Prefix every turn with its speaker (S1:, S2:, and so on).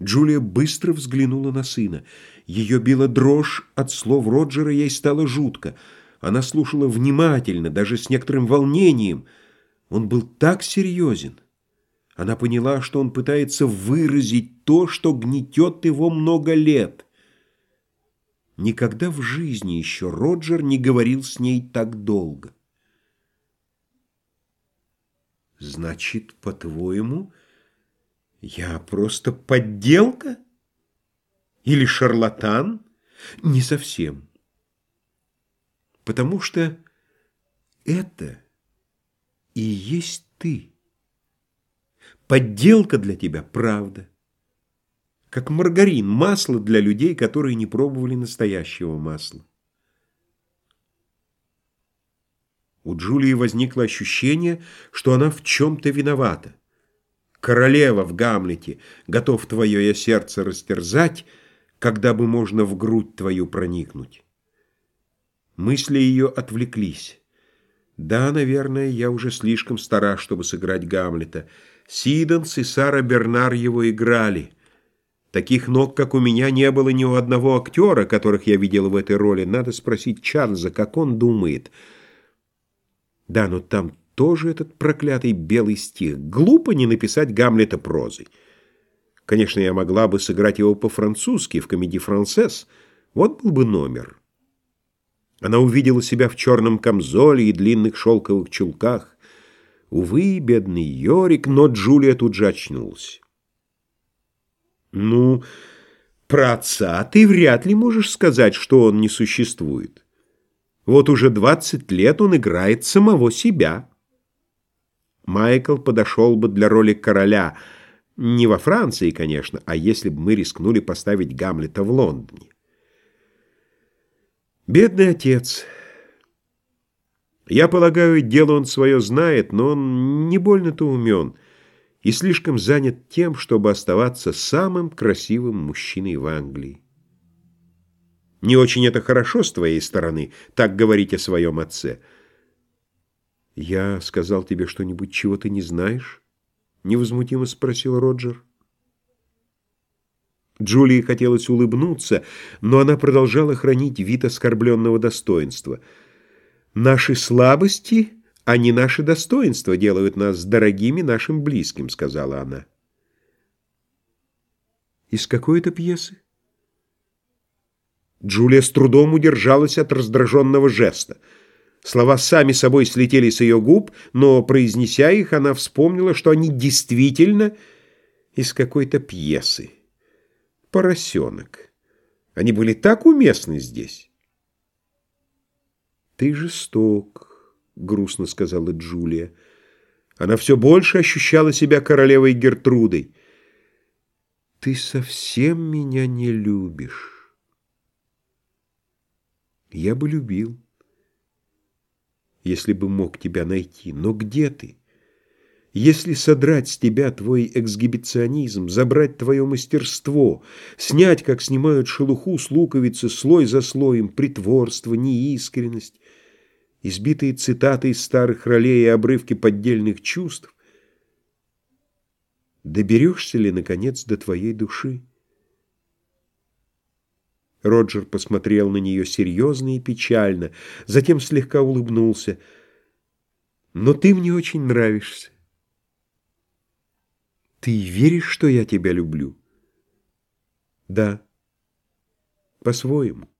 S1: Джулия быстро взглянула на сына. Ее била дрожь от слов Роджера, ей стало жутко. Она слушала внимательно, даже с некоторым волнением. Он был так серьезен. Она поняла, что он пытается выразить то, что гнетет его много лет. Никогда в жизни еще Роджер не говорил с ней так долго. «Значит, по-твоему...» Я просто подделка? Или шарлатан? Не совсем. Потому что это и есть ты. Подделка для тебя – правда. Как маргарин, масло для людей, которые не пробовали настоящего масла. У Джулии возникло ощущение, что она в чем-то виновата королева в Гамлете, готов твое я сердце растерзать, когда бы можно в грудь твою проникнуть. Мысли ее отвлеклись. Да, наверное, я уже слишком стара, чтобы сыграть Гамлета. Сиденс и Сара Бернар его играли. Таких ног, как у меня, не было ни у одного актера, которых я видел в этой роли. Надо спросить Чарльза, как он думает. Да, но там тоже этот проклятый белый стих. Глупо не написать Гамлета прозой. Конечно, я могла бы сыграть его по-французски в комедии «Францесс». Вот был бы номер. Она увидела себя в черном камзоле и длинных шелковых чулках. Увы, бедный Йорик, но Джулия тут же очнулась. «Ну, про отца ты вряд ли можешь сказать, что он не существует. Вот уже двадцать лет он играет самого себя». Майкл подошел бы для роли короля. Не во Франции, конечно, а если бы мы рискнули поставить Гамлета в Лондоне. Бедный отец. Я полагаю, дело он свое знает, но он не больно-то умен и слишком занят тем, чтобы оставаться самым красивым мужчиной в Англии. Не очень это хорошо с твоей стороны, так говорить о своем отце – «Я сказал тебе что-нибудь, чего ты не знаешь?» — невозмутимо спросил Роджер. Джулии хотелось улыбнуться, но она продолжала хранить вид оскорбленного достоинства. «Наши слабости, а не наши достоинства делают нас дорогими нашим близким», — сказала она. «Из какой это пьесы?» Джулия с трудом удержалась от раздраженного жеста. Слова сами собой слетели с ее губ, но, произнеся их, она вспомнила, что они действительно из какой-то пьесы. «Поросенок». Они были так уместны здесь. «Ты жесток», — грустно сказала Джулия. Она все больше ощущала себя королевой Гертрудой. «Ты совсем меня не любишь». «Я бы любил» если бы мог тебя найти. Но где ты? Если содрать с тебя твой эксгибиционизм, забрать твое мастерство, снять, как снимают шелуху с луковицы, слой за слоем, притворство, неискренность, избитые цитаты из старых ролей и обрывки поддельных чувств, доберешься ли, наконец, до твоей души? Роджер посмотрел на нее серьезно и печально, затем слегка улыбнулся. «Но ты мне очень нравишься. Ты веришь, что я тебя люблю?» «Да, по-своему».